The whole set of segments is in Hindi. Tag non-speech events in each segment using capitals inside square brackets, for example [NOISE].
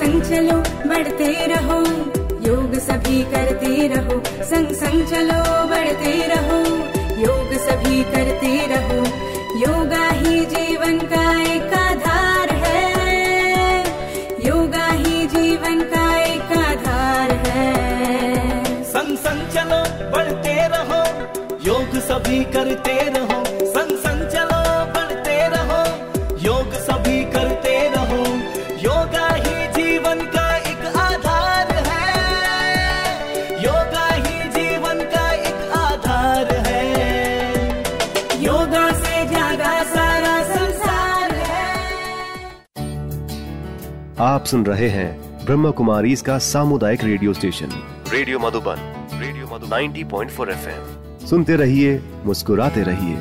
संग चलो, बढ़ते रहो। योग सभी करते रहो। संग संग चलो, बढ़ते रहो। योग सभी करते रहो। योगा ही जीवन का एक आधार है। योगा ही जीवन का एक आधार है। संग संग चलो, बढ़ते रहो। योग सभी करते रहो। आप सुन रहे हैं ब्रह्म कुमारी इसका सामुदायिक radio station. Radio Madhuban radio Madhuban. 90.4 FM. सुनते रहिए मुस्कुराते रहिए।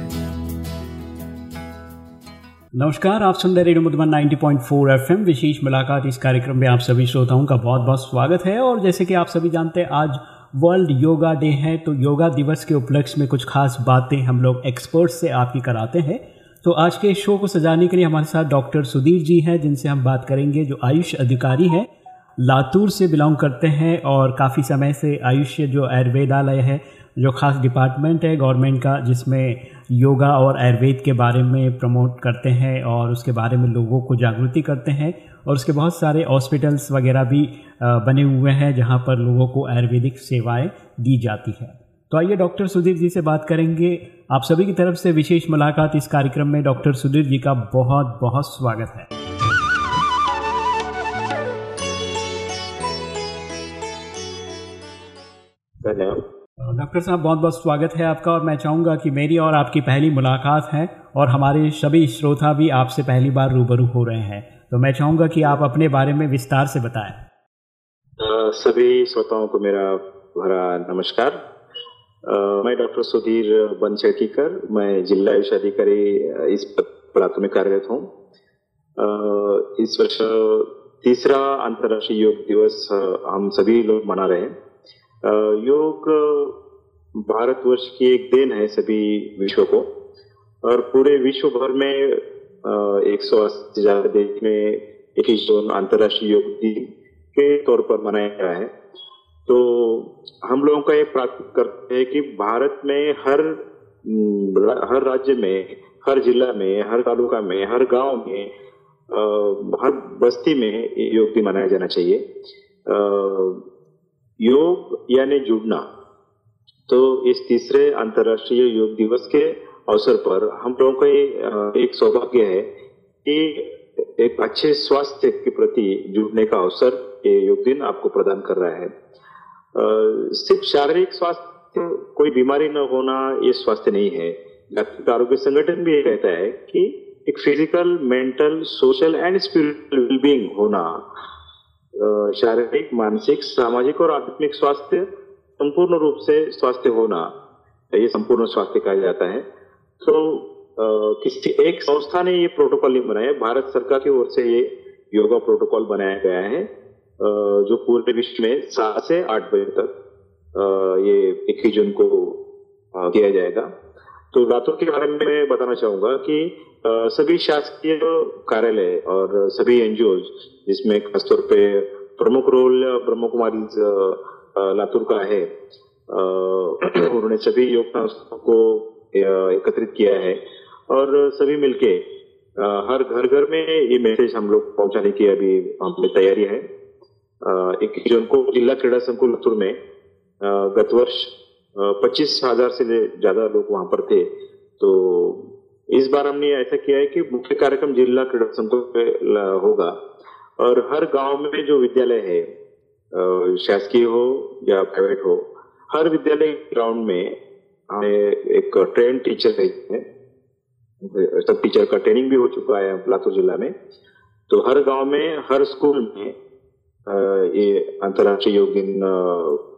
नमस्कार आप सुन रहे रेडियो मधुबन 90.4 एफएम। विशेष मुलाकात इस कार्यक्रम में आप सभी श्रोताओं का बहुत बहुत स्वागत है। और जैसे कि आप सभी जानते हैं आज वर्ल्ड योगा डे है तो योगा दिवस के उपलक्ष्य में कुछ खास बातें हम लोग एक्सपर्ट्स से आपकी कराते हैं। तो आज के शो को सजाने के लिए हमारे साथ डॉक्टर सुधीर जी हैं, जिनसे हम बात करेंगे, जो आयुष अधिकारी हैं। लातूर से बिलोंग करते हैं और काफ़ी समय से आयुष जो आयुर्वेदालय है, जो खास डिपार्टमेंट है गवर्नमेंट का, जिसमें योगा और आयुर्वेद के बारे में प्रमोट करते हैं और उसके बारे में लोगों को जागृति करते हैं। और उसके बहुत सारे हॉस्पिटल्स वगैरह भी बने हुए हैं, जहाँ पर लोगों को आयुर्वेदिक सेवाएँ दी जाती है। तो आइए डॉक्टर सुधीर जी से बात करेंगे। आप सभी की तरफ़ से विशेष मुलाकात इस कार्यक्रम में डॉक्टर सुधीर जी का बहुत बहुत स्वागत है। डॉक्टर साहब बहुत बहुत स्वागत है आपका और मैं चाहूँगा कि मेरी और आपकी पहली मुलाकात है और हमारे सभी श्रोता भी आपसे पहली बार रूबरू हो रहे हैं। तो मैं चाहूँगा कि आप अपने बारे में विस्तार से बताएँ। सभी श्रोताओं को मेरा भरा नमस्कार। मैं डॉक्टर सुधीर बनचेटीकर मैं जिला आयुष अधिकारी इस प्रांत में कार्यरत हूँ। इस वर्ष तीसरा अंतर्राष्ट्रीय योग दिवस हम सभी लोग मना रहे हैं। योग भारतवर्ष की एक देन है सभी विश्व को, और पूरे विश्व भर में एक सौ अस्सी ज़्यादा देश में इक्कीस जून अंतर्राष्ट्रीय योग दिन के तौर पर मनाया गया है। तो हम लोगों का ये प्रार्थना करते हैं कि भारत में हर हम्म, हर राज्य में हर जिला में हर तालुका में हर गाँव में अ, हर बस्ती में योग दिन मनाया जाना चाहिए। अ, योग यानी जुड़ना। तो इस तीसरे अंतर्राष्ट्रीय योग दिवस के अवसर पर हम लोगों का ये एक सौभाग्य है कि एक अच्छे स्वास्थ्य के प्रति जुड़ने का अवसर ये योग दिन आपको प्रदान कर रहा है। सिर्फ़ शारीरिक स्वास्थ्य, कोई बीमारी न होना ये स्वास्थ्य नहीं है। जागतिक आरोग्य संगठन भी कहता है कि एक physical mental social and spiritual wellbeing होना शारीरिक, मानसिक, सामाजिक और आध्यात्मिक स्वास्थ्य, संपूर्ण रूप से स्वास्थ्य होना, ये संपूर्ण स्वास्थ्य कहा जाता है। तो किसी एक संस्था ने ये प्रोटोकॉल नहीं बनाया, भारत सरकार की ओर से ये योगा प्रोटोकॉल बनाया गया है। जो पूरे विश्व में सात से आठ बजे तक ये इक्कीस जून को किया जाएगा। तो लातूर के बारे में मैं बताना चाहूँगा कि सभी शासकीय कार्यालय और सभी एनजीओ जिसमें खासतौर पे प्रमुख रोल ब्रह्म कुमारी लातूर का है [CLEARS THROAT] उन्होंने सभी योग संस्थाओं को एकत्रित किया है। और सभी मिलके हर घर घर में ये मैसेज हम लोग पहुँचाने की अभी हम तैयारी है। इक्कीस जून को जिला क्रीड़ा संकुल लातूर में गत वर्ष पच्चीस हज़ार से ज़्यादा लोग वहाँ पर थे। तो इस बार हमने ऐसा किया है कि मुख्य कार्यक्रम जिला क्रीड़ा संकुल पे होगा। और हर गाँव में जो विद्यालय है शासकीय हो या प्राइवेट हो, हर विद्यालय ग्राउंड में हमें एक ट्रेन टीचर है सब टीचर का ट्रेनिंग भी हो चुका है लातूर जिला में। तो हर गाँव में, हर स्कूल में ये अंतर्राष्ट्रीय योग दिन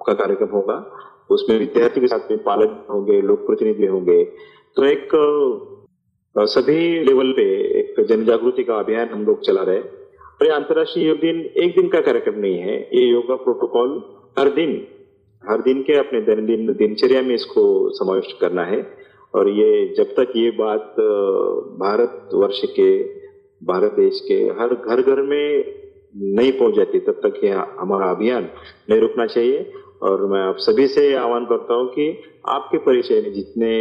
का कार्यक्रम होगा। उसमें विद्यार्थी के साथ में पालक होंगे लोक प्रतिनिधि होंगे। तो एक सभी लेवल पे एक जन जागृति का अभियान हम लोग चला रहे और ये अंतर्राष्ट्रीय योग दिन एक दिन का कार्यक्रम नहीं है, ये योगा प्रोटोकॉल हर दिन हर दिन के अपने दैनंदिन दिनचर्या में इसको समाविष्ट करना है। और ये जब तक ये बात भारत वर्ष के, भारत देश के, हर घर घर में नहीं पहुँच जाती तब तक ये हमारा अभियान नहीं रुकना चाहिए। और मैं आप सभी से आह्वान करता हूँ कि आपके परिचय में जितने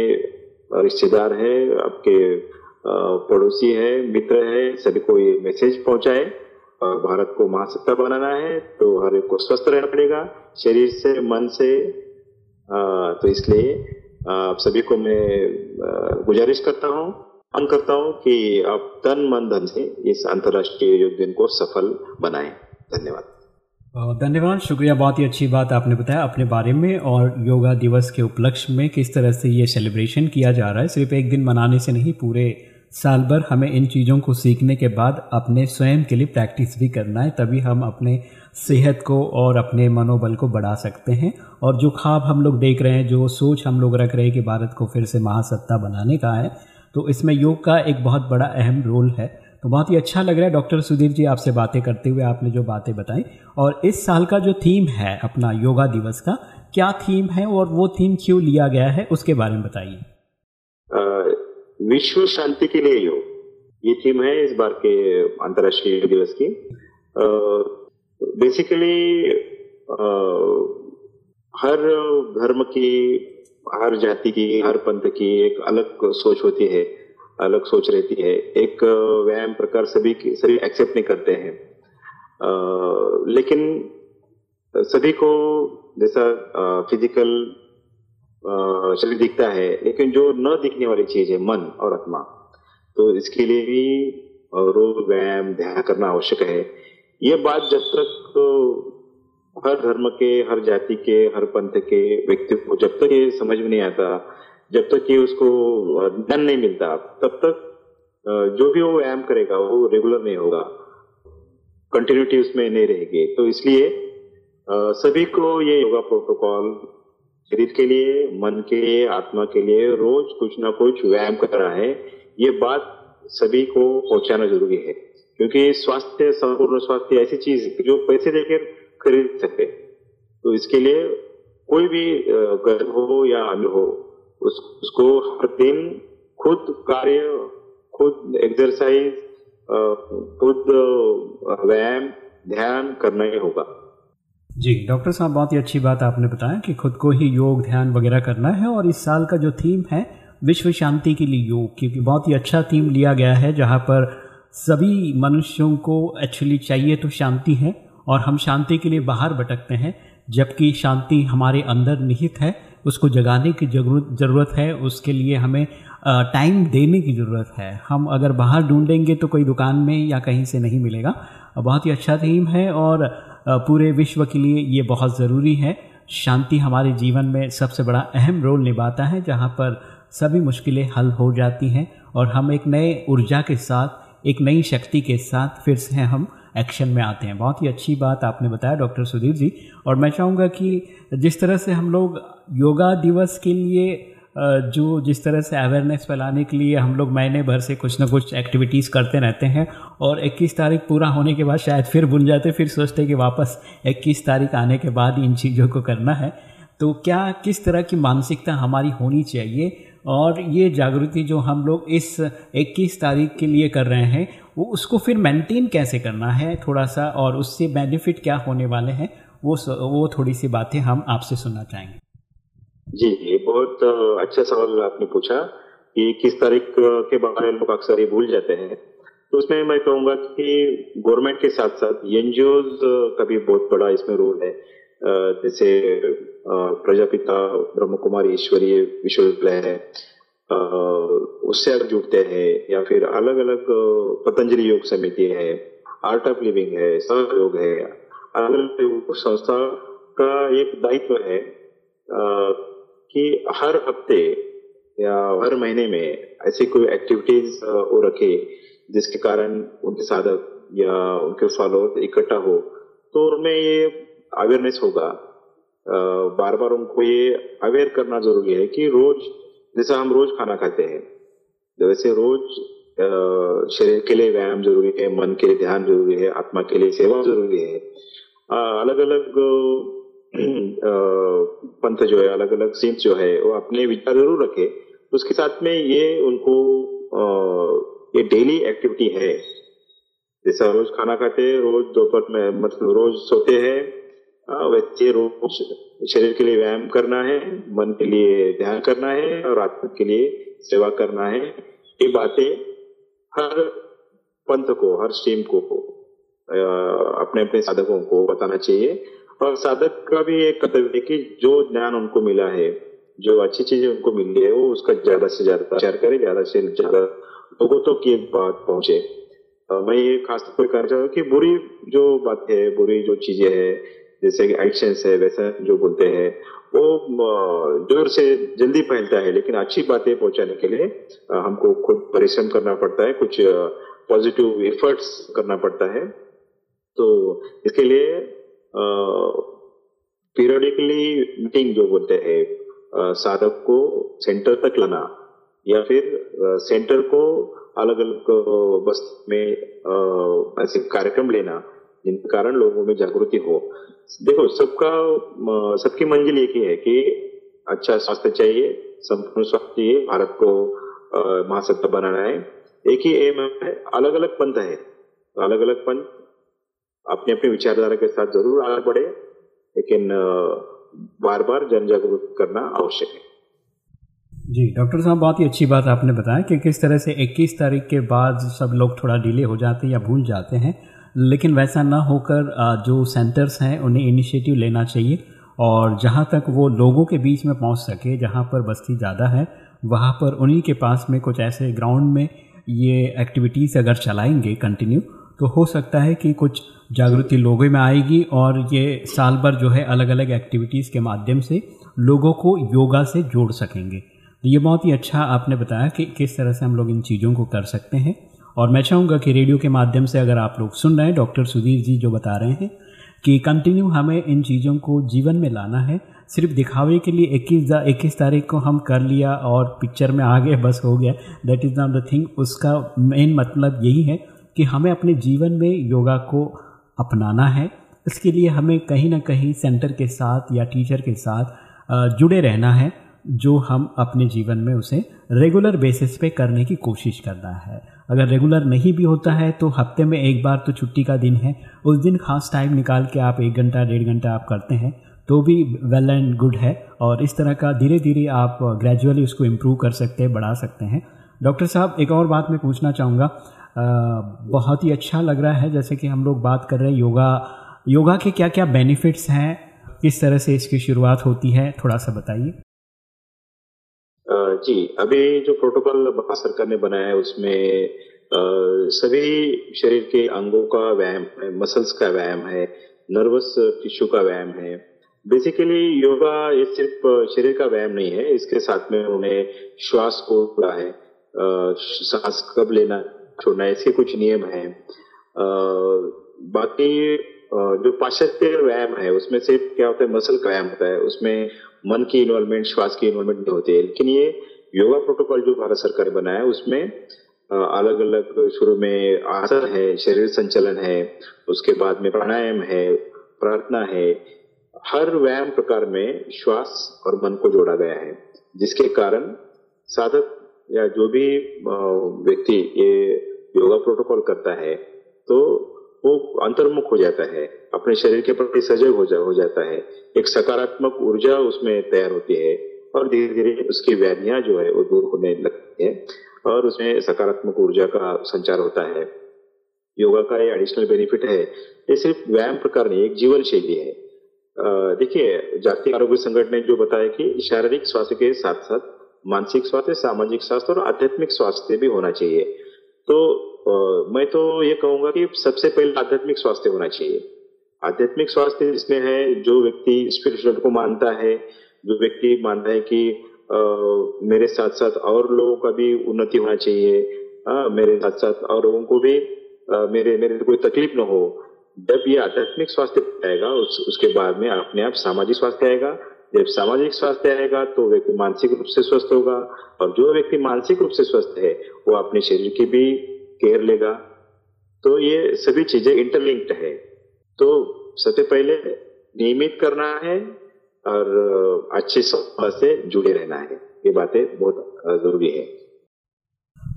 रिश्तेदार हैं, आपके पड़ोसी है, मित्र है सभी को ये मैसेज पहुँचाए। और भारत को महासत्ता बनाना है तो हर एक को स्वस्थ रहना पड़ेगा, शरीर से, मन से। तो इसलिए आप सभी को मैं गुजारिश करता हूँ मन करता हूँ कि आप तन, मन, धन से इस अंतर्राष्ट्रीय योग दिन को सफल बनाएँ। धन्यवाद। धन्यवाद, शुक्रिया, बहुत ही अच्छी बात आपने बताया अपने बारे में और योगा दिवस के उपलक्ष्य में किस तरह से ये सेलिब्रेशन किया जा रहा है। सिर्फ़ एक दिन मनाने से नहीं, पूरे साल भर हमें इन चीज़ों को सीखने के बाद अपने स्वयं के लिए प्रैक्टिस भी करना है, तभी हम अपने सेहत को और अपने मनोबल को बढ़ा सकते हैं। और जो ख्वाब हम लोग देख रहे हैं, जो सोच हम लोग रख रहे हैं कि भारत को फिर से महासत्ता बनाने का है तो इसमें योग का एक बहुत बड़ा अहम रोल है। तो बहुत ही अच्छा लग रहा है डॉक्टर सुधीर जी आपसे बातें करते हुए, आपने जो बातें बताई। और इस साल का जो थीम है अपना योगा दिवस का, क्या थीम है और वो थीम क्यों लिया गया है, उसके बारे में बताइए। विश्व शांति के लिए योग। ये थीम है इस बार के अंतर्राष्ट्रीय योग दिवस की। बेसिकली हर धर्म की हर जाति की हर पंथ की एक अलग सोच होती है अलग सोच रहती है। एक व्यायाम प्रकार सभी सभी एक्सेप्ट नहीं करते हैं। आ, लेकिन सभी को जैसा फ़िज़िकल शरीर दिखता है लेकिन जो न दिखने वाली चीज़ है मन और आत्मा तो इसके लिए भी रोज व्यायाम ध्यान करना आवश्यक है। ये बात जब तक हर धर्म के, हर जाति के, हर पंथ के व्यक्ति को जब तक ये समझ में नहीं आता, जब तक ये उसको ज्ञान नहीं मिलता, तब तक जो भी वो व्यायाम करेगा, वो रेगुलर नहीं होगा। कंटिन्यूटी उसमें नहीं रहेगी। तो इसलिए सभी को ये योगा प्रोटोकॉल शरीर के लिए, मन के लिए, आत्मा के लिए रोज कुछ ना कुछ व्यायाम कर रहा है। ये बात सभी को पहुंचाना ज़रूरी है। क्योंकि स्वास्थ्य, संपूर्ण स्वास्थ्य ऐसी चीज़ जो पैसे देकर खरीद सके तो इसके लिए कोई भी गरीब हो या अमीर हो उस, उसको हर दिन खुद कार्य खुद एक्सरसाइज खुद व्यायाम ध्यान करना ही होगा। जी डॉक्टर साहब बहुत ही अच्छी बात आपने बताया कि खुद को ही योग ध्यान वगैरह करना है और इस साल का जो थीम है विश्व शांति के लिए योग क्योंकि बहुत ही अच्छा थीम लिया गया है जहाँ पर सभी मनुष्यों को एक्चुअली चाहिए तो शांति है। और हम शांति के लिए बाहर भटकते हैं, जबकि शांति हमारे अंदर निहित है, उसको जगाने की ज़रूरत है, उसके लिए हमें टाइम देने की ज़रूरत है। हम अगर बाहर ढूंढेंगे तो कोई दुकान में या कहीं से नहीं मिलेगा। बहुत ही अच्छा थीम है और पूरे विश्व के लिए ये बहुत ज़रूरी है। शांति हमारे जीवन में सबसे बड़ा अहम रोल निभाता है, जहाँ पर सभी मुश्किलें हल हो जाती हैं और हम एक नए ऊर्जा के साथ, एक नई शक्ति के साथ फिर से हम। एक्शन में आते हैं। बहुत ही अच्छी बात आपने बताया, डॉक्टर सुधीर जी। और मैं चाहूँगा कि जिस तरह से हम लोग योगा दिवस के लिए जो जिस तरह से अवेयरनेस फैलाने के लिए हम लोग महीने भर से कुछ ना कुछ एक्टिविटीज़ करते रहते हैं और 21 तारीख पूरा होने के बाद शायद फिर भूल जाते, फिर सोचते कि वापस 21 तारीख आने के बाद इन चीज़ों को करना है। तो क्या, किस तरह की मानसिकता हमारी होनी चाहिए? और ये जागृति जो हम लोग इस 21 तारीख के लिए कर रहे हैं, वो उसको फिर मेंटेन कैसे करना है थोड़ा सा और उससे बेनिफिट क्या होने वाले हैं, वो वो थोड़ी सी बातें हम आपसे सुनना चाहेंगे। जी, ये बहुत अच्छा सवाल आपने पूछा कि किस तारीख के बारे में लोग अक्सर ये भूल जाते हैं। तो उसमें मैं कहूँगा कि गवर्नमेंट के साथ साथ का भी बहुत बड़ा इसमें रोल है। जैसे प्रजापिता ब्रह्म कुमारी ईश्वरीय विश्वविद्यालय है उससे अगर जुड़ते हैं, या फिर अलग अलग पतंजलि योग समिति है आर्ट ऑफ़ लिविंग है सहयोग है अलग अलग संस्था का एक दायित्व है कि हर हफ़्ते या हर महीने में ऐसी कोई एक्टिविटीज़ वो रखे, जिसके कारण उनके साधक या उनके फॉलोअर इकट्ठा हो। तो उनमें ये अवेयरनेस होगा। बार बार उनको ये अवेयर करना ज़रूरी है कि रोज, जैसा हम रोज खाना खाते हैं वैसे रोज शरीर के लिए व्यायाम ज़रूरी है, मन के लिए ध्यान ज़रूरी है, आत्मा के लिए सेवा ज़रूरी है। अलग अलग पंथ जो है अलग अलग सीम्स जो है, वो अपने विचार ज़रूर रखे। उसके साथ में ये उनको ये डेली एक्टिविटी है। जैसा रोज खाना खाते हैं, रोज दोपहर में मतलब रोज सोते हैं वैसे रोज शरीर के लिए व्यायाम करना है, मन के लिए ध्यान करना है और आत्मा के लिए सेवा करना है। ये बातें हर पंथ को, हर स्ट्रीम को अपने अपने साधकों को बताना चाहिए। और साधक का भी एक कर्तव्य है कि जो ज्ञान उनको मिला है, जो अच्छी चीज़ें उनको मिली है, वो उसका ज़्यादा से ज़्यादा प्रचार करे, ज़्यादा से ज़्यादा लोगों तो की बात पहुँचे। मैं ये खास तौर पर कहना चाहूँ कि बुरी जो बात है, बुरी जो चीज़ें है जैसे कि एक्शन है, वैसा जो बोलते हैं, वो ज़ोर से जल्दी फैलता है, लेकिन अच्छी बातें पहुँचाने के लिए हमको खुद परिश्रम करना पड़ता है, कुछ पॉजिटिव एफर्ट्स करना पड़ता है। तो इसके लिए पीरियडिकली मीटिंग जो बोलते हैं साधक को सेंटर तक लाना, या फिर सेंटर को अलग अलग बस में ऐसे कार्यक्रम लेना, जिनके कारण लोगों में जागृति हो। देखो, सबका सबकी मंजिल एक ही है कि अच्छा स्वास्थ्य चाहिए, संपूर्ण स्वास्थ्य चाहिए, भारत को महासत्ता बनाना है। एक ही एम है अलग अलग पंथ है। अलग अलग पंथ अपने अपने विचारधारा के साथ ज़रूर आगे बढ़े, लेकिन बार बार जन जागरूक करना आवश्यक है। जी, डॉक्टर साहब, बहुत ही अच्छी बात आपने बताया कि किस तरह से 21 तारीख के बाद सब लोग थोड़ा डिले हो जाते हैं या भूल जाते हैं। लेकिन वैसा ना होकर जो सेंटर्स हैं, उन्हें इनिशिएटिव लेना चाहिए और जहाँ तक वो लोगों के बीच में पहुँच सके, जहाँ पर बस्ती ज़्यादा है, वहाँ पर उन्हीं के पास में कुछ ऐसे ग्राउंड में ये एक्टिविटीज़ अगर चलाएँगे कंटिन्यू तो हो सकता है कि कुछ जागृति लोगों में आएगी और ये साल भर जो है अलग अलग एक्टिविटीज़ के माध्यम से लोगों को योगा से जोड़ सकेंगे। ये बहुत ही अच्छा आपने बताया कि किस तरह से हम लोग इन चीज़ों को कर सकते हैं। और मैं चाहूँगा कि रेडियो के माध्यम से अगर आप लोग सुन रहे हैं, डॉक्टर सुधीर जी जो बता रहे हैं कि कंटिन्यू हमें इन चीज़ों को जीवन में लाना है। सिर्फ़ दिखावे के लिए इक्कीस इक्कीस तारीख को हम कर लिया और पिक्चर में आ गए बस हो गया। That is not the thing उसका मेन मतलब यही है कि हमें अपने जीवन में योगा को अपनाना है। इसके लिए हमें कहीं ना कहीं सेंटर के साथ या टीचर के साथ जुड़े रहना है, जो हम अपने जीवन में उसे रेगुलर बेसिस पे करने की कोशिश करना है। अगर रेगुलर नहीं भी होता है तो हफ़्ते में एक बार तो छुट्टी का दिन है। उस दिन खास टाइम निकाल के आप एक घंटा, डेढ़ घंटा आप करते हैं तो भी वेल एंड गुड है। और इस तरह का धीरे धीरे आप ग्रेजुअली उसको इम्प्रूव कर सकते हैं, बढ़ा सकते हैं। डॉक्टर साहब, एक और बात मैं पूछना चाहूँगा। बहुत ही अच्छा लग रहा है जैसे कि हम लोग बात कर रहे हैं योगा। योगा के क्या क्या बेनिफिट्स हैं? किस तरह से इसकी शुरुआत होती है? थोड़ा सा बताइए। जी अभी जो प्रोटोकॉल भारत सरकार ने बनाया है उसमें आ, सभी शरीर के अंगों का व्यायाम है मसल्स का व्यायाम है नर्वस टिश्यू का व्यायाम है। बेसिकली योगा ये सिर्फ़ शरीर का व्यायाम नहीं है इसके साथ में उन्हें श्वास को जोड़ा है सांस कब लेना छोड़ना इसके कुछ नियम है। बाकी जो पाश्चात्य व्यायाम है उसमें से क्या होता है मसल का व्यायाम होता है उसमें मन की इन्वॉल्वमेंट श्वास की इन्वॉल्वमेंट नहीं होती है। लेकिन ये योगा प्रोटोकॉल जो भारत सरकार ने बनाया उसमें अलग अलग शुरू में आसन है शरीर संचलन है उसके बाद में प्राणायाम है प्रार्थना है हर व्यायाम प्रकार में श्वास और मन को जोड़ा गया है जिसके कारण साधक या जो भी व्यक्ति ये योगा प्रोटोकॉल करता है तो वो अंतर्मुख हो जाता है अपने शरीर के प्रति सजग हो, जा, हो जाता है एक सकारात्मक ऊर्जा उसमें तैयार होती है और धीरे धीरे उसकी व्याधियाँ जो है वो दूर होने लगती है और उसमें सकारात्मक ऊर्जा का संचार होता है। योगा का ये एडिशनल बेनिफिट है। ये सिर्फ़ व्यायाम प्रकार नहीं एक जीवन शैली है। देखिए जागतिक आरोग्य संगठन ने जो बताया कि शारीरिक स्वास्थ्य के साथ साथ मानसिक स्वास्थ्य सामाजिक स्वास्थ्य और आध्यात्मिक स्वास्थ्य भी होना चाहिए। तो आ, मैं तो ये कहूँगा कि सबसे पहले आध्यात्मिक स्वास्थ्य होना चाहिए। आध्यात्मिक स्वास्थ्य इसमें है जो व्यक्ति स्पिरिचुअल को मानता है जो व्यक्ति मान मानता है कि आ, मेरे साथ साथ और लोगों का भी उन्नति होना चाहिए। आ, मेरे साथ साथ और लोगों को भी आ, मेरे मेरे कोई तकलीफ़ ना हो। जब ये आध्यात्मिक स्वास्थ्य आएगा उस, उसके बाद में अपने आप सामाजिक स्वास्थ्य आएगा। जब सामाजिक स्वास्थ्य आएगा तो व्यक्ति मानसिक रूप से स्वस्थ होगा और जो व्यक्ति मानसिक रूप से स्वस्थ है वो अपने शरीर की भी केयर लेगा। तो ये सभी चीज़ें इंटरलिंक्ड है। तो सबसे पहले नियमित करना है और अच्छे से जुड़े रहना है। ये बातें बहुत ज़रूरी है।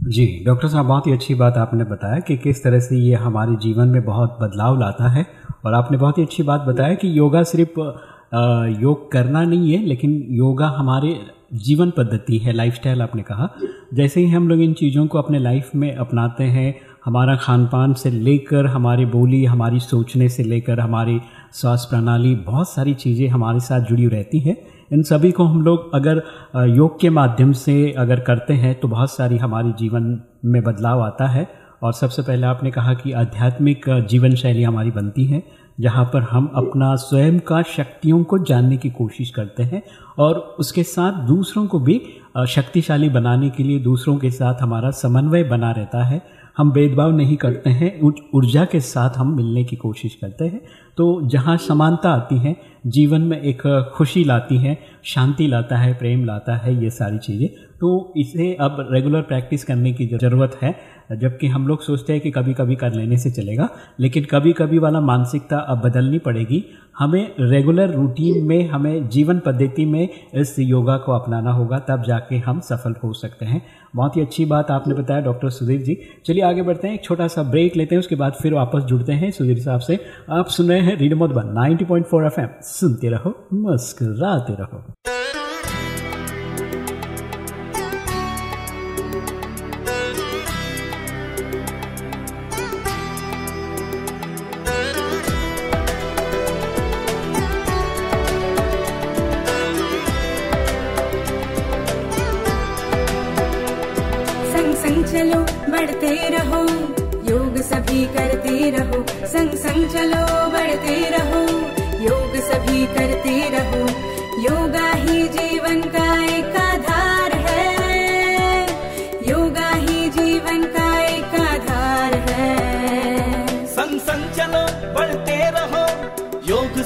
जी, डॉक्टर साहब, बहुत ही अच्छी बात आपने बताया कि किस तरह से ये हमारे जीवन में बहुत बदलाव लाता है और आपने बहुत ही अच्छी बात बताया कि योगा सिर्फ़ योग करना नहीं है, लेकिन योगा हमारे जीवन पद्धति है, लाइफस्टाइल आपने कहा। जैसे ही हम लोग इन चीज़ों को अपने लाइफ में अपनाते हैं हमारा खान पान से लेकर, हमारी बोली, हमारी सोचने से लेकर, हमारी स्वास्थ्य प्रणाली, बहुत सारी चीज़ें हमारे साथ जुड़ी रहती हैं। इन सभी को हम लोग अगर योग के माध्यम से अगर करते हैं तो बहुत सारी हमारी जीवन में बदलाव आता है। और सबसे पहले आपने कहा कि आध्यात्मिक जीवन शैली हमारी बनती है, जहाँ पर हम अपना स्वयं का शक्तियों को जानने की कोशिश करते हैं और उसके साथ दूसरों को भी शक्तिशाली बनाने के लिए दूसरों के साथ हमारा समन्वय बना रहता है। हम भेदभाव नहीं करते हैं ऊर्जा के साथ हम मिलने की कोशिश करते हैं। तो जहाँ समानता आती है, जीवन में एक खुशी लाती है, शांति लाता है, प्रेम लाता है, ये सारी चीज़ें तो इसे अब रेगुलर प्रैक्टिस करने की ज़रूरत है। जबकि हम लोग सोचते हैं कि कभी कभी कर लेने से चलेगा, लेकिन कभी कभी वाला मानसिकता अब बदलनी पड़ेगी। हमें रेगुलर रूटीन में, हमें जीवन पद्धति में इस योगा को अपनाना होगा, तब जाके हम सफल हो सकते हैं। बहुत ही अच्छी बात आपने बताया, डॉक्टर सुधीर जी। चलिए आगे बढ़ते हैं, एक छोटा सा ब्रेक लेते हैं, उसके बाद फिर वापस जुड़ते हैं सुधीर साहब से। आप सुन रहे हैं रेडियो मधुबन 90.4 एफएम सुनते रहो, मुस्कुराते रहो।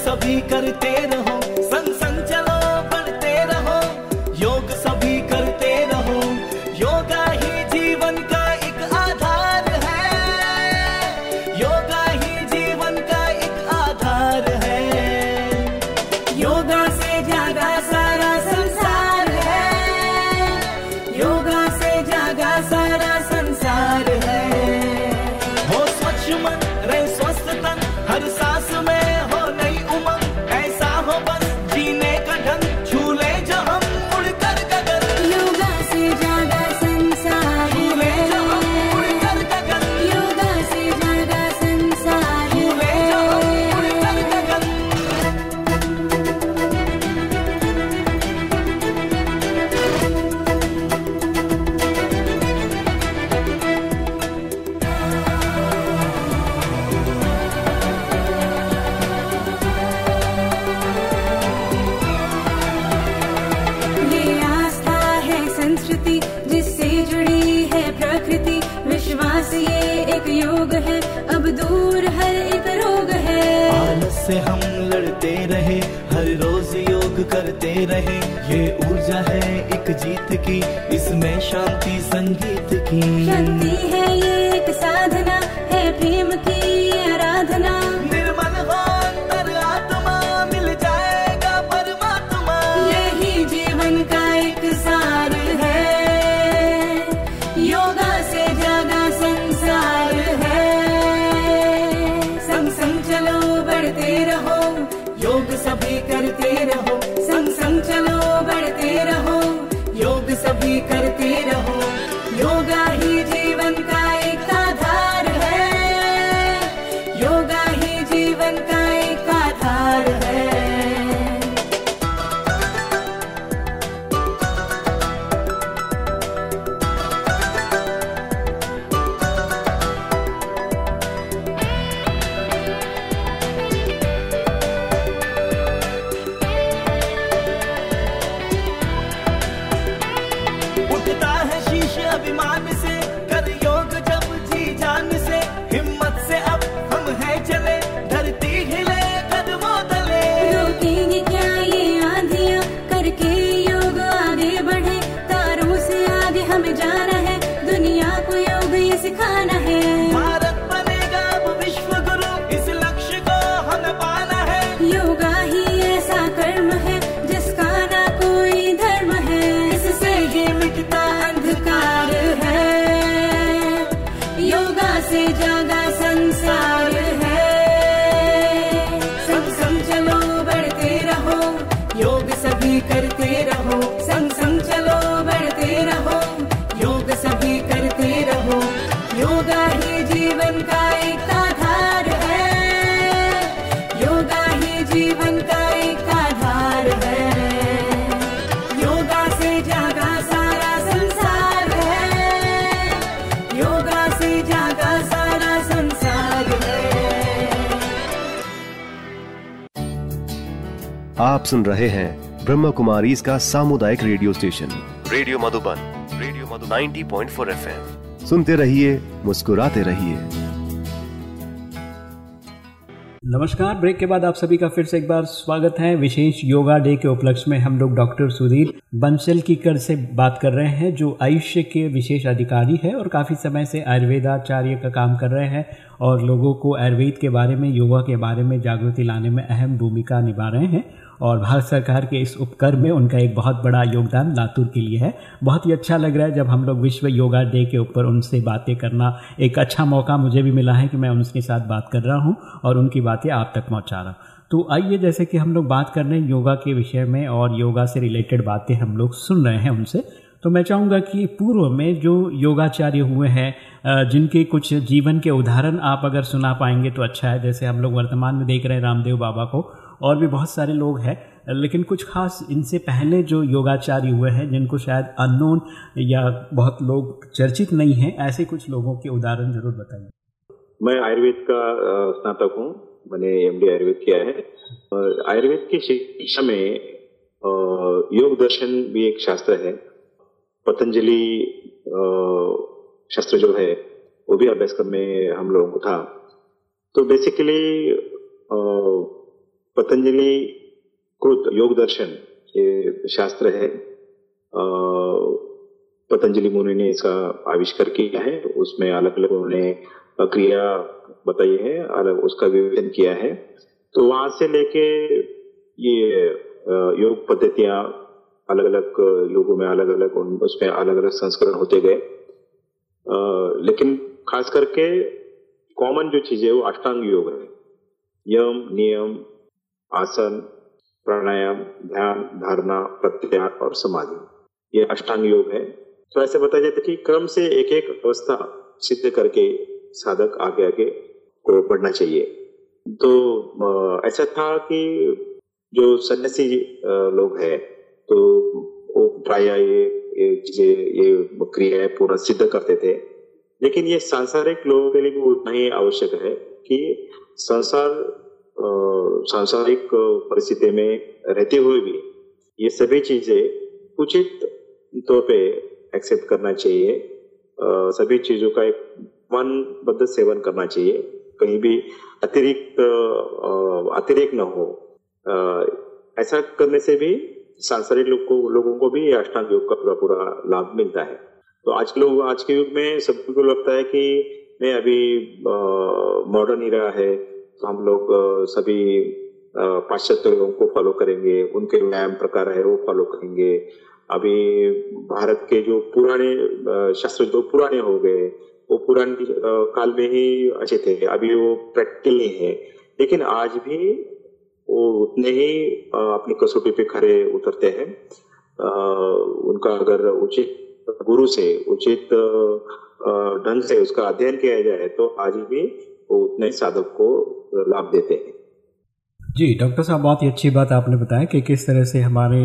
सभी करते रहो। रोग है अब दूर हर एक रोग है। आलस से हम लड़ते रहे हर रोज योग करते रहे। ये ऊर्जा है एक जीत की इसमें शांति संगीत की। शांति सुन रहे हैं ब्रह्म कुमारी इसका सामुदायिक radio station. Radio Madhuban radio Madhu 90.4 FM. सुनते रहिए मुस्कुराते रहिए। नमस्कार ब्रेक के बाद आप सभी का फिर से एक बार स्वागत है। विशेष योगा डे के उपलक्ष्य में हम लोग डॉक्टर सुधीर बंसल की कर से बात कर रहे हैं जो आयुष्य के विशेष अधिकारी है और काफ़ी समय से आयुर्वेदाचार्य का काम कर रहे हैं और लोगों को आयुर्वेद के बारे में योगा के बारे में जागृति लाने में अहम भूमिका निभा रहे हैं। और भारत सरकार के इस उपक्रम में उनका एक बहुत बड़ा योगदान लातूर के लिए है। बहुत ही अच्छा लग रहा है जब हम लोग विश्व योगा डे के ऊपर उनसे बातें करना एक अच्छा मौका मुझे भी मिला है कि मैं उनके साथ बात कर रहा हूँ और उनकी बातें आप तक पहुँचा रहा हूँ। तो आइए जैसे कि हम लोग बात कर रहे हैं योगा के विषय में और योगा से रिलेटेड बातें हम लोग सुन रहे हैं उनसे। तो मैं चाहूँगा कि पूर्व में जो योगाचार्य हुए हैं जिनके कुछ जीवन के उदाहरण आप अगर सुना पाएँगे तो अच्छा है। जैसे हम लोग वर्तमान में देख रहे हैं रामदेव बाबा को और भी बहुत सारे लोग हैं, लेकिन कुछ खास इनसे पहले जो योगाचार्य हुए हैं, जिनको शायद अननोन या बहुत लोग चर्चित नहीं हैं, ऐसे कुछ लोगों के उदाहरण ज़रूर बताइए। मैं आयुर्वेद का स्नातक हूँ, मैंने एमडी आयुर्वेद किया है। आयुर्वेद की शिक्षा में योग दर्शन भी एक शास्त्र है। पतंजलि शास्त्र जो है, वो भी अभ्यासक्रम में हम लोगों को था। तो बेसिकली पतंजलि कृत योग दर्शन ये शास्त्र है। पतंजलि मुनि ने इसका आविष्कार किया है। उसमें अलग अलग उन्होंने क्रिया बताई है अलग उसका विवेचन किया है। तो वहाँ से लेके ये योग पद्धतियाँ अलग अलग योगों में अलग अलग उसमें अलग अलग संस्करण होते गए। लेकिन खास करके कॉमन जो चीज़ है वो अष्टांग योग है। यम, नियम आसन, प्राणायाम, ध्यान, धारणा, प्रत्याहार और समाधि। ये अष्टांग योग है। तो ऐसे बताया जाता है कि क्रम से एक एक अवस्था सिद्ध करके साधक आगे आगे को बढ़ना चाहिए। तो ऐसा था कि जो सन्यासी लोग हैं तो वो प्राय ये ये चीज़ें, ये क्रियाएँ पूरा सिद्ध करते थे। लेकिन ये सांसारिक लोगों के लिए भी उतना ही आवश्यक है कि संसार सांसारिक परिस्थिति में रहते हुए भी ये सभी चीज़ें उचित तौर पे एक्सेप्ट करना चाहिए। सभी चीज़ों का एक मनबद्ध सेवन करना चाहिए। कहीं भी अतिरिक्त अतिरिक्त न हो। ऐसा करने से भी सांसारिक लोग को, लोगों को भी अष्टांग योग का पूरा पूरा लाभ मिलता है। तो आज लोग आज के युग में सबको लगता है कि मैं अभी मॉडर्न ही रहा है। हम लोग सभी पाश्चात्य लोगों को फॉलो करेंगे, उनके व्यायाम प्रकार है वो फॉलो करेंगे। अभी भारत के जो पुराने शास्त्र जो पुराने हो गए, वो पुराने काल में ही अच्छे थे, अभी वो प्रैक्टिकल नहीं है। लेकिन आज भी वो उतने ही अपनी कसौटी पे खड़े उतरते हैं। उनका अगर उचित गुरु से, उचित ढंग से उसका अध्ययन किया जाए तो आज भी वो उतने साधक को लाभ देते हैं। जी, डॉक्टर साहब, बहुत ही अच्छी बात आपने बताया कि किस तरह से हमारे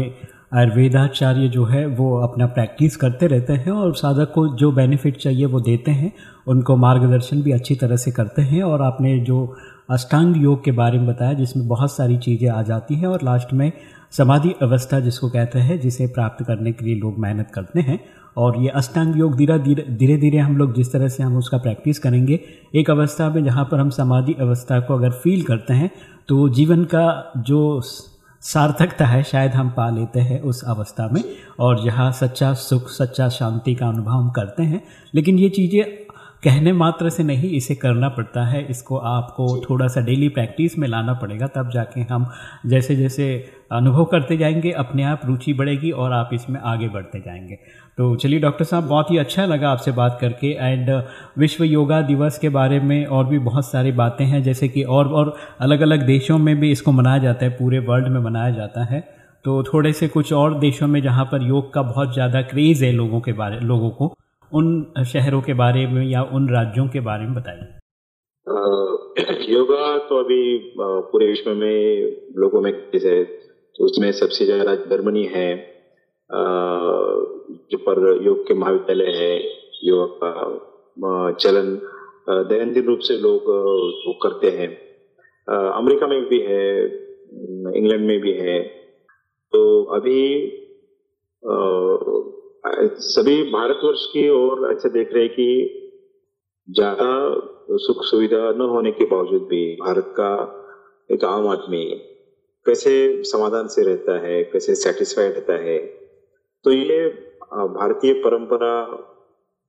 आयुर्वेदाचार्य जो है, वो अपना प्रैक्टिस करते रहते हैं और साधक को जो बेनिफिट चाहिए वो देते हैं। उनको मार्गदर्शन भी अच्छी तरह से करते हैं और आपने जो अष्टांग योग के बारे में बताया, जिसमें बहुत सारी चीज़ें आ जाती हैं और लास्ट में समाधि अवस्था जिसको कहते हैं, जिसे प्राप्त करने के लिए लोग मेहनत करते हैं और ये अष्टांग योग धीरे धीरे धीरे धीरे हम लोग जिस तरह से हम उसका प्रैक्टिस करेंगे, एक अवस्था में जहाँ पर हम समाधि अवस्था को अगर फील करते हैं तो जीवन का जो सार्थकता है, शायद हम पा लेते हैं उस अवस्था में और जहाँ सच्चा सुख, सच्चा शांति का अनुभव हम करते हैं। लेकिन ये चीज़ें कहने मात्र से नहीं इसे करना पड़ता है। इसको आपको थोड़ा सा डेली प्रैक्टिस में लाना पड़ेगा तब जाके हम जैसे जैसे अनुभव करते जाएँगे अपने आप रुचि बढ़ेगी और आप इसमें आगे बढ़ते जाएँगे। तो चलिए डॉक्टर साहब बहुत ही अच्छा लगा आपसे बात करके एंड विश्व योगा दिवस के बारे में और भी बहुत सारी बातें हैं जैसे कि और और अलग अलग देशों में भी इसको मनाया जाता है पूरे वर्ल्ड में मनाया जाता है। तो थोड़े से कुछ और देशों में जहाँ पर योग का बहुत ज़्यादा क्रेज़ है लोगों के बारे लोगों को उन शहरों के बारे में या उन राज्यों के बारे में बताइए। योगा तो अभी पूरे विश्व में लोगों में है तो उसमें सबसे ज़्यादा जर्मनी है जो पर योग के महाविद्यालय है, योग का चलन दैनंदिन रूप से लोग वो करते हैं। अमेरिका में भी है, इंग्लैंड में भी है तो अभी सभी भारतवर्ष की ओर ऐसे देख रहे हैं कि ज़्यादा सुख सुविधा न होने के बावजूद भी भारत का एक आम आदमी कैसे समाधान से रहता है, कैसे सेटिस्फाइड रहता है। तो ये भारतीय परंपरा,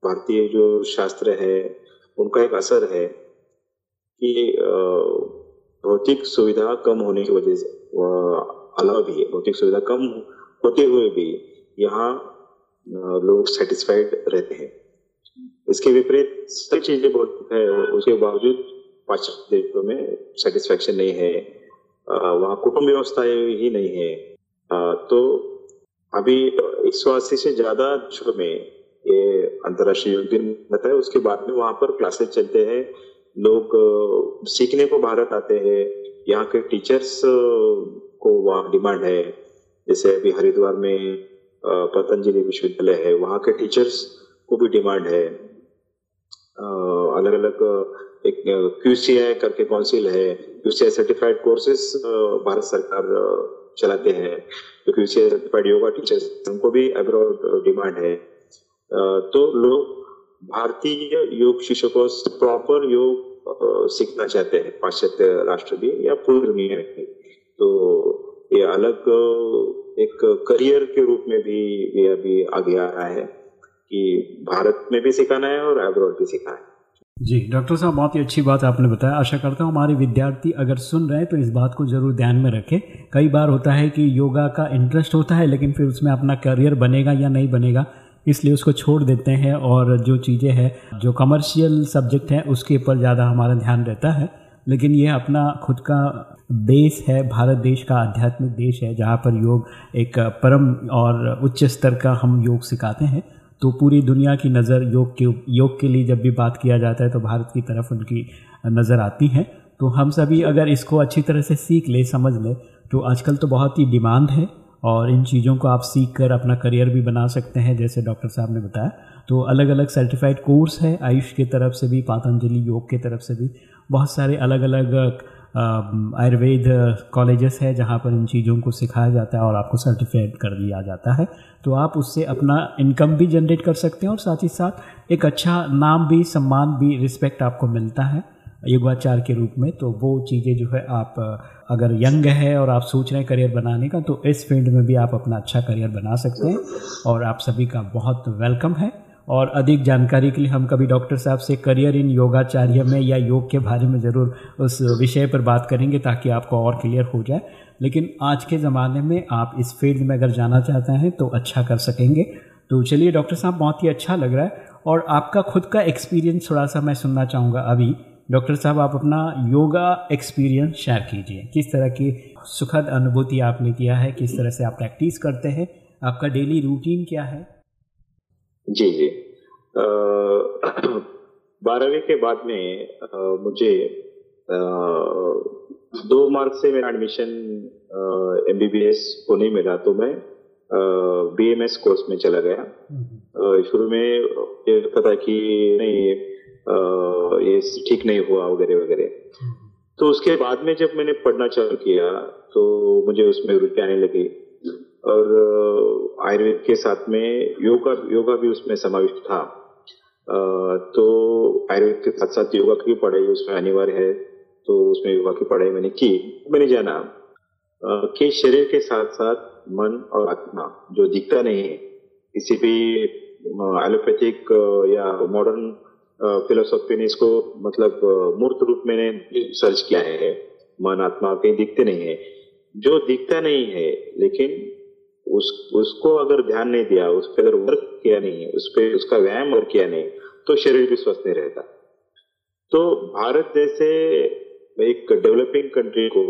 भारतीय जो शास्त्र है, उनका एक असर है कि भौतिक सुविधा कम होने की वजह से अलावा भी भौतिक सुविधा कम होते हुए भी यहाँ लोग सेटिस्फाइड रहते हैं। इसके विपरीत सभी चीज़ें बहुत है, उसके बावजूद पाश्चात्य देशों में सेटिस्फेक्शन नहीं है वहाँ कुटुंब व्यवस्था ही नहीं है। तो अभी एक सौ अस्सी से ज़्यादा देशों में ये अंतर्राष्ट्रीय योग दिन होता है, उसके बाद में वहाँ पर क्लासेस चलते हैं, लोग सीखने को भारत आते हैं, यहाँ के टीचर्स को वहाँ डिमांड है। जैसे अभी हरिद्वार में पतंजलि विश्वविद्यालय है, वहाँ के टीचर्स को भी डिमांड है। अलग अलग एक क्यूसीआई करके काउंसिल है क्यूसीआई सर्टिफाइड कोर्सेस भारत सरकार चलाते हैं। तो क्यूसीआई सर्टिफाइड योगा टीचर्स उनको भी अब्रॉड डिमांड है। तो लोग भारतीय योग शिक्षकों से प्रॉपर योग सीखना चाहते हैं, पाश्चात्य राष्ट्र भी या पूरी दुनिया में। तो ये अलग एक करियर के रूप में भी ये अभी आगे आ रहा है कि भारत में भी सिखाना है और अब्रॉड भी सिखाना है। जी, डॉक्टर साहब, बहुत ही अच्छी बात आपने बताया। आशा करता हूँ हमारे विद्यार्थी अगर सुन रहे हैं तो इस बात को ज़रूर ध्यान में रखें। कई बार होता है कि योगा का इंटरेस्ट होता है, लेकिन फिर उसमें अपना करियर बनेगा या नहीं बनेगा, इसलिए उसको छोड़ देते हैं और जो चीज़ें हैं, जो कमर्शियल सब्जेक्ट है, उसके ऊपर ज़्यादा हमारा ध्यान रहता है। लेकिन ये अपना खुद का देश है, भारत देश का आध्यात्मिक देश है, जहाँ पर योग एक परम और उच्च स्तर का हम योग सिखाते हैं। तो पूरी दुनिया की नज़र योग के योग के लिए जब भी बात किया जाता है तो भारत की तरफ़ उनकी नज़र आती है। तो हम सभी अगर इसको अच्छी तरह से सीख ले, समझ ले तो आजकल तो बहुत ही डिमांड है और इन चीज़ों को आप सीख कर अपना करियर भी बना सकते हैं, जैसे डॉक्टर साहब ने बताया। तो अलग अलग सर्टिफाइड कोर्स है, आयुष के तरफ़ से भी, पातंजलि योग के तरफ़ से भी। बहुत सारे अलग अलग आयुर्वेद कॉलेजेस है, जहाँ पर इन चीज़ों को सिखाया जाता है और आपको सर्टिफाइड कर दिया जाता है। तो आप उससे अपना इनकम भी जनरेट कर सकते हैं और साथ ही साथ एक अच्छा नाम भी, सम्मान भी रिस्पेक्ट आपको मिलता है युगाचार के रूप में। तो वो चीज़ें जो है आप, अगर यंग है और आप सोच रहे हैं करियर बनाने का तो इस फ़ील्ड में भी आप अपना अच्छा करियर बना सकते हैं और आप सभी का बहुत वेलकम है। और अधिक जानकारी के लिए हम कभी डॉक्टर साहब से करियर इन योगाचार्य में या योग के बारे में ज़रूर उस विषय पर बात करेंगे ताकि आपको और क्लियर हो जाए। लेकिन आज के ज़माने में आप इस फ़ील्ड में अगर जाना चाहते हैं तो अच्छा कर सकेंगे। तो चलिए डॉक्टर साहब, बहुत ही अच्छा लग रहा है और आपका खुद का एक्सपीरियंस थोड़ा सा मैं सुनना चाहूँगा अभी। डॉक्टर साहब, आप अपना योगा एक्सपीरियंस शेयर कीजिए। किस तरह की सुखद अनुभूति आपने किया है? किस तरह से आप प्रैक्टिस करते हैं? आपका डेली रूटीन क्या है? जी जी [CLEARS THROAT] बारहवीं के बाद में आ, मुझे आ, दो मार्क से मेरा admission M B B S को नहीं मिला तो मैं बी एम एस कोर्स में चला गया हम्म। शुरू में ये था कि नहीं आ, ये ठीक नहीं हुआ वगैरह वगैरह हम्म। तो उसके बाद में जब मैंने पढ़ना चालू किया तो मुझे उसमें रुचि आने लगी और आयुर्वेद के साथ में योगा योगा भी उसमें समाविष्ट था। तो आयुर्वेद के साथ साथ योगा की पढ़ाई उसमें अनिवार्य है तो उसमें योगा की पढ़ाई मैंने की, मैंने जाना। कि शरीर के साथ साथ मन और आत्मा, जो दिखता नहीं है, किसी भी एलोपैथिक या मॉडर्न फिलोसॉफी ने इसको मतलब मूर्त रूप मैंने सर्च किया है। मन, आत्मा कहीं दिखते नहीं है। जो दिखता नहीं है, लेकिन उस, उसको अगर ध्यान नहीं दिया, उस पर अगर वर्क किया नहीं, उस पर उसका व्यायाम और किया नहीं तो शरीर भी स्वस्थ नहीं रहता। तो भारत जैसे एक डेवलपिंग कंट्री को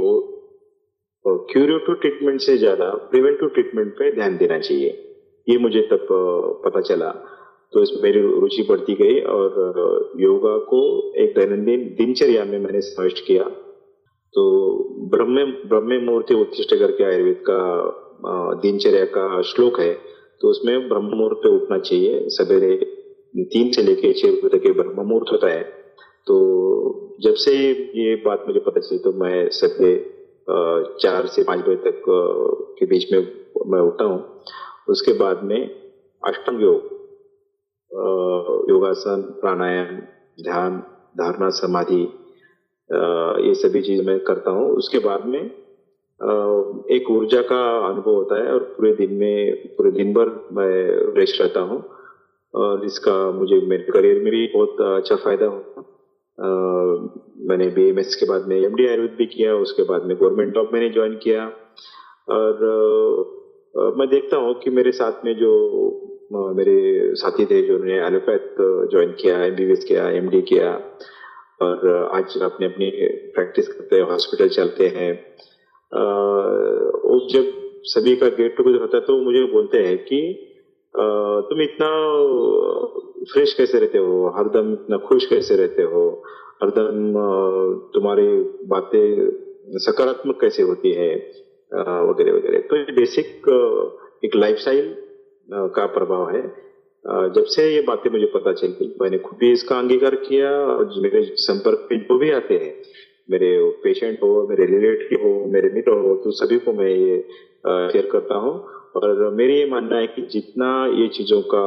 क्यूरेटिव ट्रीटमेंट से ज़्यादा प्रिवेंटिव ट्रीटमेंट पे ध्यान देना चाहिए। ये मुझे तब पता चला। तो इसमें मेरी रुचि बढ़ती गई और योगा को एक दैनंदिन दिनचर्या में मैंने समाविष्ट किया। तो ब्रह्म ब्रह्म मूर्ति उत्कृष्ट करके आयुर्वेद का दिनचर्या का श्लोक है तो उसमें ब्रह्म मुहूर्त पे उठना चाहिए। सवेरे तीन से लेके छह बजे तक ब्रह्म मुहूर्त होता है। तो जब से ये बात मुझे पता चली तो मैं सवेरे चार से पाँच बजे तक के बीच में मैं उठता हूँ। उसके बाद में अष्टम योग योगासन, प्राणायाम, ध्यान, धारणा, समाधि ये सभी चीज़ मैं करता हूँ। उसके बाद में एक ऊर्जा का अनुभव होता है और पूरे दिन में, पूरे दिन भर मैं रेस्ट रहता हूँ। और इसका मुझे, मेरे करियर में भी बहुत अच्छा फ़ायदा हुआ। मैंने बी एम एस के बाद में एम डी आयुर्वेद भी किया, उसके बाद में गवर्नमेंट जॉब मैंने ज्वाइन किया। और मैं देखता हूँ कि मेरे साथ में जो मेरे साथी थे, जो उन्होंने एलोपैथ ज्वाइन किया एम बी बी एस किया एम डी किया, और आज अपने अपनी प्रैक्टिस करते हैं हॉस्पिटल चलते हैं। और जब सभी का गेट टूगेदर होता है तो मुझे बोलते हैं कि आ, तुम इतना फ्रेश कैसे रहते हो? हरदम इतना खुश कैसे रहते हो? हरदम तुम्हारी बातें सकारात्मक कैसे होती है? वगैरह वगैरह। तो ये बेसिक एक लाइफस्टाइल का प्रभाव है। जब से ये बातें मुझे पता चली मैंने खुद भी इसका अंगीकार किया और मेरे संपर्क में जो भी आते हैं मेरे पेशेंट हो मेरे रिलेटिव हो मेरे मित्र हो तो सभी को मैं ये शेयर करता हूँ। और मेरी ये मानना है कि जितना ये चीज़ों का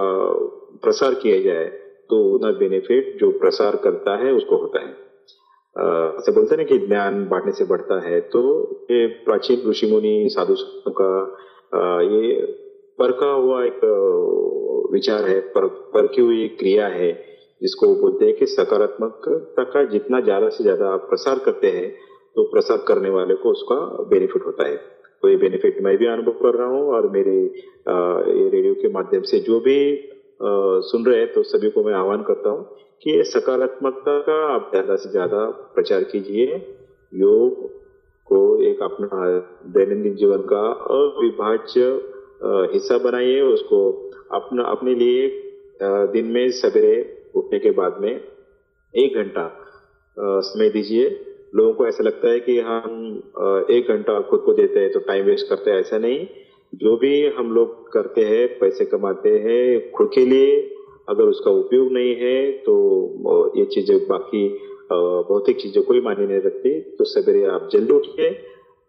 प्रसार किया जाए तो उतना बेनिफिट जो प्रसार करता है उसको होता है। ऐसे बोलते हैं कि ज्ञान बांटने से बढ़ता है तो ये प्राचीन ऋषि मुनि साधु संतों का ये परखा हुआ एक विचार है पर, परखी हुई क्रिया है। जिसको बोलते हैं कि सकारात्मकता का जितना ज़्यादा से ज़्यादा आप प्रसार करते हैं तो प्रसार करने वाले को उसका बेनिफिट होता है। तो ये बेनिफिट मैं भी अनुभव कर रहा हूँ और मेरे ये रेडियो के माध्यम से जो भी सुन रहे हैं तो सभी को मैं आह्वान करता हूँ कि सकारात्मकता का आप ज़्यादा से ज़्यादा प्रचार कीजिए। योग को एक अपना दैनंदिन जीवन का अविभाज्य हिस्सा बनाइए, उसको अपना, अपने लिए दिन में सवेरे उठने के बाद में एक घंटा समय दीजिए। लोगों को ऐसा लगता है कि हम एक घंटा खुद को देते हैं तो टाइम वेस्ट करते हैं, ऐसा नहीं। जो भी हम लोग करते हैं, पैसे कमाते हैं, खुद के लिए अगर उसका उपयोग नहीं है तो ये चीज़ें बाकी भौतिक चीज़ें कोई मानी नहीं रखती। तो सवेरे आप जल्दी उठिए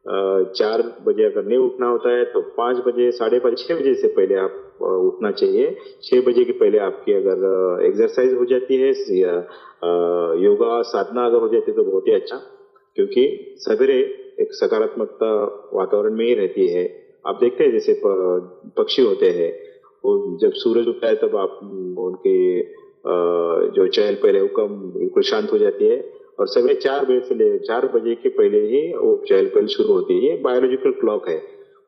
चार बजे अगर नहीं उठना होता है तो पाँच बजे, साढ़े पाँच छः बजे से पहले आप उठना चाहिए। छः बजे के पहले आपकी अगर एक्सरसाइज हो जाती है या योगा, साधना अगर हो जाती है तो बहुत ही अच्छा। क्योंकि सवेरे एक सकारात्मकता वातावरण में ही रहती है। आप देखते हैं, जैसे पक्षी होते हैं, वो जब सूरज उठता है, तब आप, उनके जो चहल पहले हुक्म बिल्कुल शांत हो जाती है। और सवेरे चार बजे से ले चार बजे के पहले ही वो चहल पहल शुरू होती है। ये बायोलॉजिकल क्लॉक है।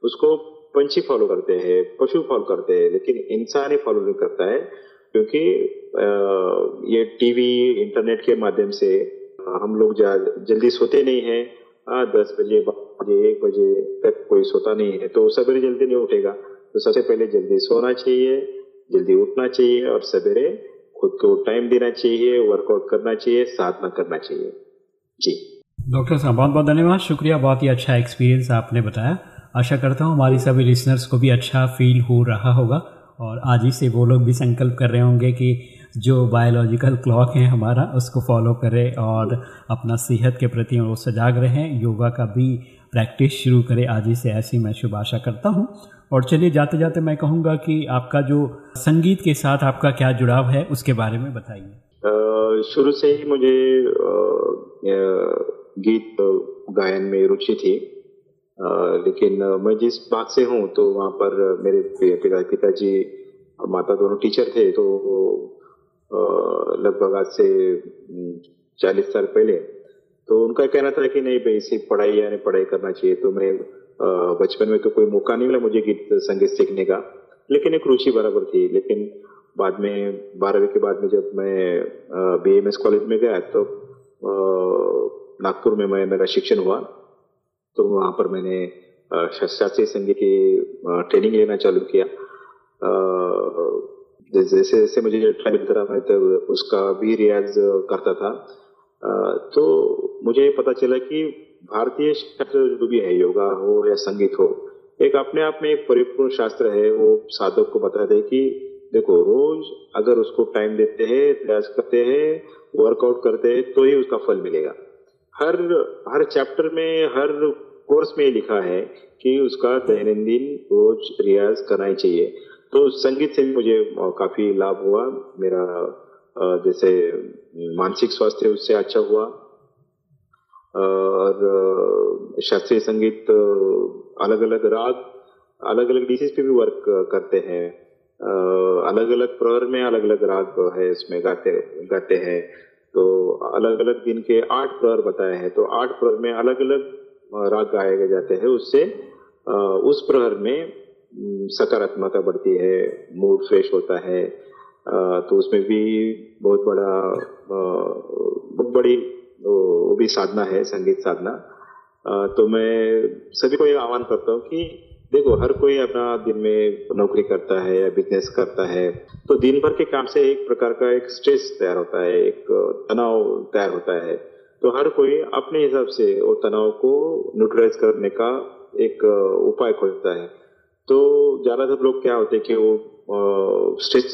उसको पंछी फॉलो करते हैं, पशु फॉलो करते हैं, लेकिन इंसान ही फॉलो नहीं करता है, क्योंकि ये टीवी इंटरनेट के माध्यम से हम लोग जल्दी सोते नहीं है। दस बजे बजे, एक बजे तक कोई सोता नहीं है तो सवेरे जल्दी नहीं उठेगा। तो सबसे पहले जल्दी सोना चाहिए, जल्दी उठना चाहिए और सवेरे खुद को टाइम देना चाहिए वर्कआउट करना चाहिए, साधना करना चाहिए। जी। डॉक्टर साहब, बहुत बहुत धन्यवाद। शुक्रिया, बहुत ही अच्छा एक्सपीरियंस आपने बताया। आशा करता हूँ हमारी सभी लिसनर्स को भी अच्छा फील हो रहा होगा और आज ही से वो लोग भी संकल्प कर रहे होंगे कि जो बायोलॉजिकल क्लॉक है हमारा, उसको फॉलो करें और अपना सेहत के प्रति वो सजाग रहें। योगा का भी प्रैक्टिस शुरू करें। आज ही से ऐसी मैं शुभ आशा करता हूँ। और चलिए जाते जाते मैं कहूँगा कि आपका जो संगीत के साथ आपका क्या जुड़ाव है, उसके बारे में बताइए। शुरू से ही मुझे गीत गायन में रुचि थी। लेकिन मैं जिस बात से हूँ तो वहाँ पर मेरे पिता, पिताजी माता दोनों टीचर थे तो लगभग आज से चालीस साल पहले। तो उनका कहना था कि नहीं भाई, सिर्फ़ पढ़ाई यानी पढ़ाई करना चाहिए तो मैं बचपन में तो कोई मौका नहीं मिला मुझे गीत, संगीत सीखने का। लेकिन एक रुचि बराबर थी। लेकिन बाद में, बारहवीं के बाद में जब मैं बी एम एस कॉलेज में गया तो नागपुर में मैं, मेरा शिक्षण हुआ। तो वहाँ पर मैंने शास्त्रीय संगीत की ट्रेनिंग लेना चालू किया। जैसे जैसे मुझे मिलता रहा मैं तो उसका भी रियाज करता था। तो मुझे पता चला कि भारतीय शास्त्र जो भी है, योगा हो या संगीत हो, एक अपने आप में एक परिपूर्ण शास्त्र है। वो साधक को बताते हैं कि देखो, रोज अगर उसको टाइम देते हैं प्रयास करते हैं वर्कआउट करते हैं तो ही उसका फल मिलेगा। हर हर चैप्टर में, हर कोर्स में लिखा है कि उसका दैनंदिन रोज रियाज करना ही चाहिए। तो संगीत से भी मुझे काफ़ी लाभ हुआ। मेरा जैसे मानसिक स्वास्थ्य उससे अच्छा हुआ। और शास्त्रीय संगीत अलग अलग राग अलग अलग डिशेज पे भी वर्क करते हैं। अलग अलग प्रहर में अलग अलग राग है इसमें गाते गाते हैं। तो अलग अलग दिन के आठ प्रहर बताए हैं तो आठ प्रहर में अलग अलग राग गाए जाते हैं। उससे उस प्रहर में सकारात्मकता बढ़ती है मूड फ्रेश होता है। तो उसमें भी बहुत बड़ा बहुत बड़ी वो भी साधना है, संगीत साधना। तो मैं सभी को ये आह्वान करता हूँ कि देखो, हर कोई अपना दिन में नौकरी करता है या बिज़नेस करता है तो दिन भर के काम से एक प्रकार का एक स्ट्रेस तैयार होता है, एक तनाव तैयार होता है। तो हर कोई अपने हिसाब से वो तनाव को न्यूट्रलाइज करने का एक उपाय खोजता है। तो ज़्यादातर लोग क्या होते हैं कि वो स्ट्रेस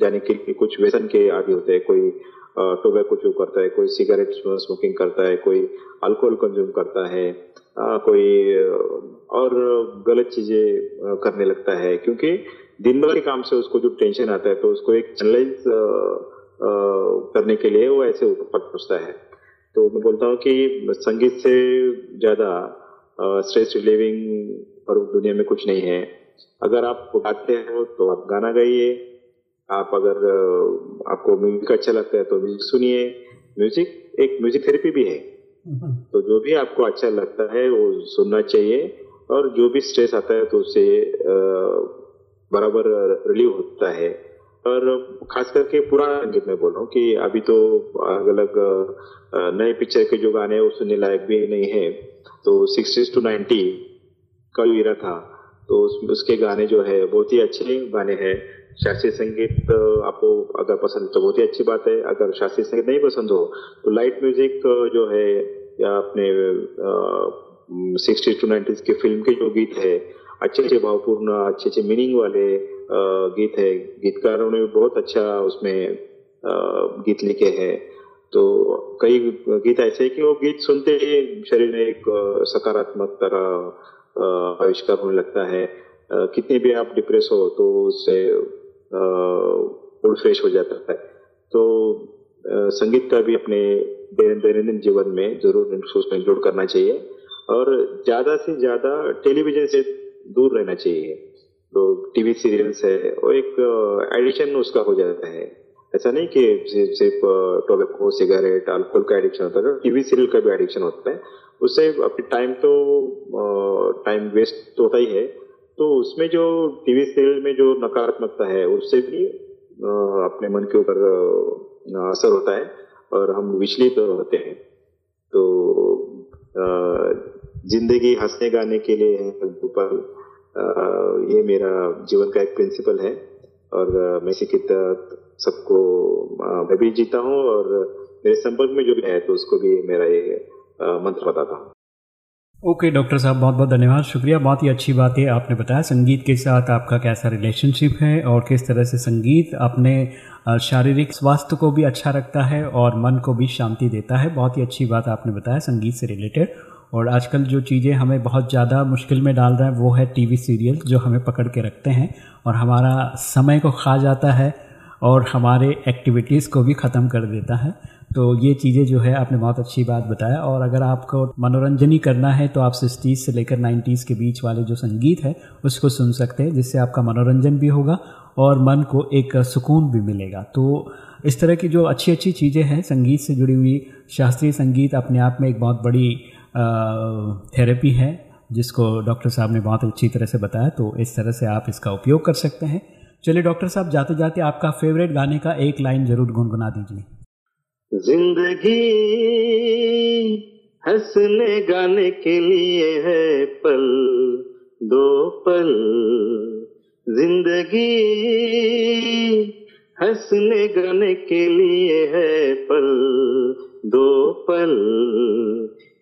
जाने के लिए कुछ व्यसन के आदि होते हैं, कोई टोबैको चू करता है, कोई सिगरेट स्मोकिंग करता है, कोई अल्कोहल कंज्यूम करता है कोई और गलत चीज़ें करने लगता है। क्योंकि दिन भर के काम से उसको जो टेंशन आता है तो उसको एक चैनलाइज करने के लिए वो ऐसे ऊपर पहुँचता है। तो मैं बोलता हूँ कि संगीत से ज़्यादा स्ट्रेस रिलीविंग और दुनिया में कुछ नहीं है। अगर आप गाते हो तो आप गाना गाइए। आप अगर आपको म्यूज़िक अच्छा लगता है तो म्यूज़िक सुनिए। म्यूज़िक एक म्यूज़िक थेरेपी भी है। तो जो भी आपको अच्छा लगता है वो सुनना चाहिए और जो भी स्ट्रेस आता है तो उससे बराबर रिलीव होता है। और खास करके पुराना संगीत में बोल रहा हूँ कि अभी तो अलग अलग नए पिक्चर के जो गाने हैं वो सुनने लायक भी नहीं है। तो सिक्सटीज टू नाइन्टी का जो था तो उसके गाने जो है बहुत ही अच्छे गाने हैं। शास्त्रीय संगीत आपको अगर पसंद तो बहुत ही अच्छी बात है। अगर शास्त्रीय संगीत नहीं पसंद हो तो लाइट म्यूज़िक जो है, या अपने सिक्सटी टू नाइन्टीज के फ़िल्म के जो गीत है अच्छे अच्छे भावपूर्ण अच्छे अच्छे मीनिंग वाले गीत है। गीतकारों ने बहुत अच्छा उसमें गीत लिखे हैं। तो कई गीत ऐसे कि वो गीत सुनते ही शरीर में एक सकारात्मक तरह आविष्कार होने लगता है। कितने भी आप डिप्रेस हो तो उससे मूड फ्रेश हो जाता है। तो संगीत का भी अपने दैनंदिन जीवन में ज़रूर उसमें इंक्लूड करना चाहिए और ज़्यादा से ज़्यादा टेलीविज़न से दूर रहना चाहिए। तो टीवी सीरियल्स है वो एक एडिक्शन उसका हो जाता है। ऐसा नहीं कि सिर्फ़ टोबैको, सिगरेट, अल्कोहल का एडिक्शन होता है टीवी सीरियल का भी एडिक्शन होता है। उससे अपनी टाइम तो टाइम वेस्ट तो होता ही है। तो उसमें जो टीवी सीरियल में जो नकारात्मकता है, उससे भी अपने मन के ऊपर असर होता है और हम विचलित होते हैं। तो ज़िंदगी हंसने गाने के लिए है ऊपर ये मेरा जीवन का एक प्रिंसिपल है और मैं इसी के सबको मैं भी जीता हूँ और मेरे संपर्क में जो भी है तो उसको भी मेरा ये मंत्र बताता हूँ। ओके, डॉक्टर साहब बहुत बहुत धन्यवाद। शुक्रिया, बहुत ही अच्छी बात है, आपने बताया। संगीत के साथ आपका कैसा रिलेशनशिप है और किस तरह से संगीत अपने शारीरिक स्वास्थ्य को भी अच्छा रखता है और मन को भी शांति देता है। बहुत ही अच्छी बात आपने बताया संगीत से रिलेटेड और आजकल जो चीज़ें हमें बहुत ज़्यादा मुश्किल में डाल रहे हैं, वो है टीवी सीरियल, जो हमें पकड़ के रखते हैं और हमारा समय को खा जाता है और हमारे एक्टिविटीज़ को भी ख़त्म कर देता है। तो ये चीज़ें जो है, आपने बहुत अच्छी बात बताया और अगर आपको मनोरंजन ही करना है तो आप सिक्सटीज़ से लेकर नाइन्टीज़ के बीच वाले जो संगीत है, उसको सुन सकते हैं, जिससे आपका मनोरंजन भी होगा और मन को एक सुकून भी मिलेगा। तो इस तरह की जो अच्छी अच्छी चीज़ें हैं, संगीत से जुड़ी हुई शास्त्रीय संगीत अपने आप में एक बहुत बड़ी थेरेपी है, जिसको डॉक्टर साहब ने बहुत अच्छी तरह से बताया तो इस तरह से आप इसका उपयोग कर सकते हैं। चलिए डॉक्टर साहब जाते जाते आपका फेवरेट गाने का एक लाइन ज़रूर गुनगुना दीजिए। ज़िंदगी हंसने गाने के लिए है पल, दो पल। ज़िंदगी हंसने गाने के लिए है पल, दो पल।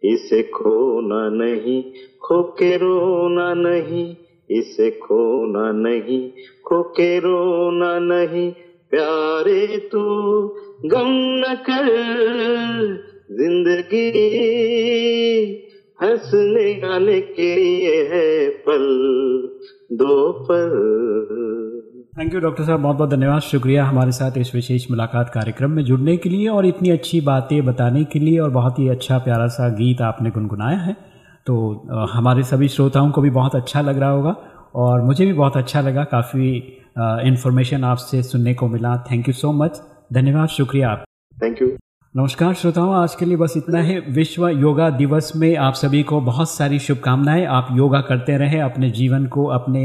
इसे खोना नहीं खो के रोना नहीं, इसे खोना नहीं खो के रोना नहीं। प्यारे तू गम न कर। ज़िंदगी हंसने गाने के लिए है पल दो पल। थैंक यू डॉक्टर साहब। बहुत बहुत धन्यवाद। शुक्रिया हमारे साथ इस विशेष मुलाकात कार्यक्रम में जुड़ने के लिए और इतनी अच्छी बातें बताने के लिए और बहुत ही अच्छा प्यारा सा गीत आपने गुनगुनाया है। तो हमारे सभी श्रोताओं को भी बहुत अच्छा लग रहा होगा और मुझे भी बहुत अच्छा लगा। काफ़ी इन्फॉर्मेशन आपसे सुनने को मिला। थैंक यू सो मच धन्यवाद शुक्रिया आप। थैंक यू नमस्कार श्रोताओं आज के लिए बस इतना है। विश्व योगा दिवस में आप सभी को बहुत सारी शुभकामनाएँ। आप योगा करते रहें अपने जीवन को अपने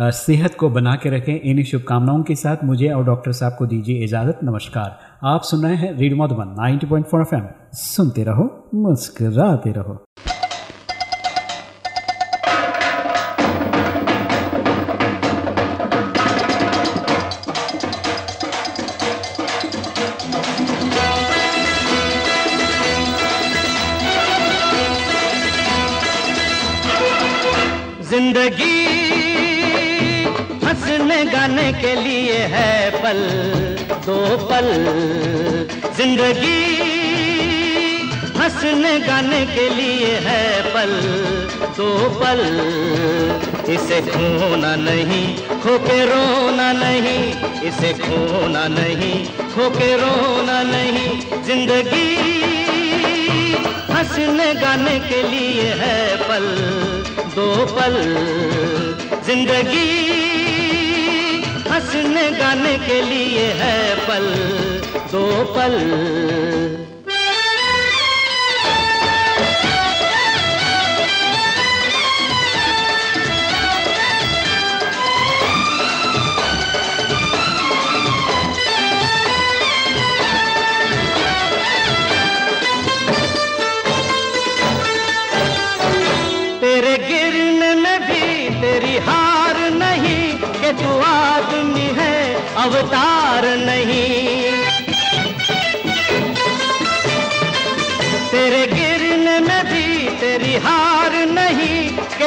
सेहत को बना के रखें। इन्हीं शुभकामनाओं के साथ मुझे और डॉक्टर साहब को दीजिए इजाज़त। नमस्कार। आप सुन रहे हैं रेडियो मधुबन 90.4 एफएम सुनते रहो मुस्कुराते रहो। गाने के लिए है पल, दो पल। ज़िंदगी हंसने गाने के लिए है पल, दो पल। इसे खोना नहीं खो के रोना नहीं, इसे खोना नहीं खो के रोना नहीं। ज़िंदगी हंसने गाने के लिए है पल दो पल ज़िंदगी हंसने गाने के लिए है पल दो पल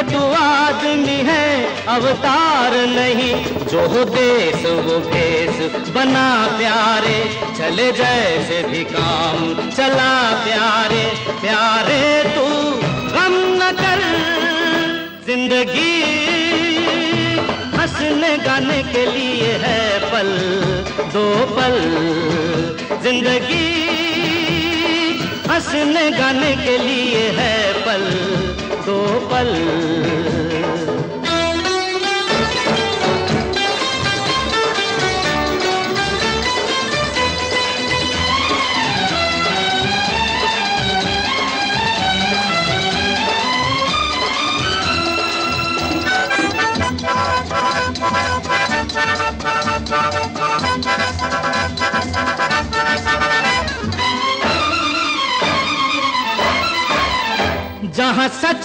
तू आदमी है, अवतार नहीं। जो देश, वो भेष बना प्यारे। चले जैसे भी काम, चला प्यारे। प्यारे तू, गम न कर। ज़िंदगी हंसने गाने के लिए है पल, दो पल। ज़िंदगी हंसने गाने के लिए है पल। पल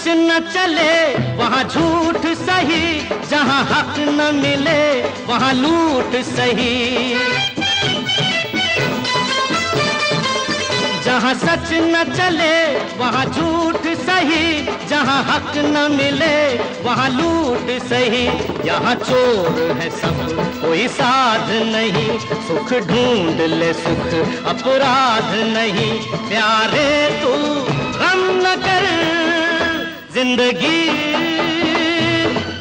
न चले, वहाँ झूठ सही, जहाँ हक न मिले, वहाँ लूट सही। जहाँ सच न चले, वहाँ झूठ सही, जहाँ हक न मिले, वहाँ लूट सही। यहाँ चोर है सब, कोई साध नहीं, सुख ढूंढ ले सुख, अपराध नहीं। प्यारे तू ज़िंदगी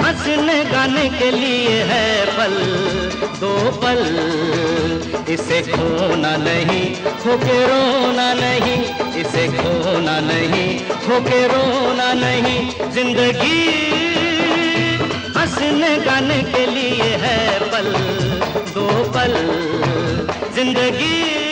हंसने गाने के लिए है पल, दो पल। इसे खोना नहीं खोके रोना नहीं, इसे खोना नहीं खोके रोना नहीं। ज़िंदगी हंसने गाने के लिए है पल, दो पल। ज़िंदगी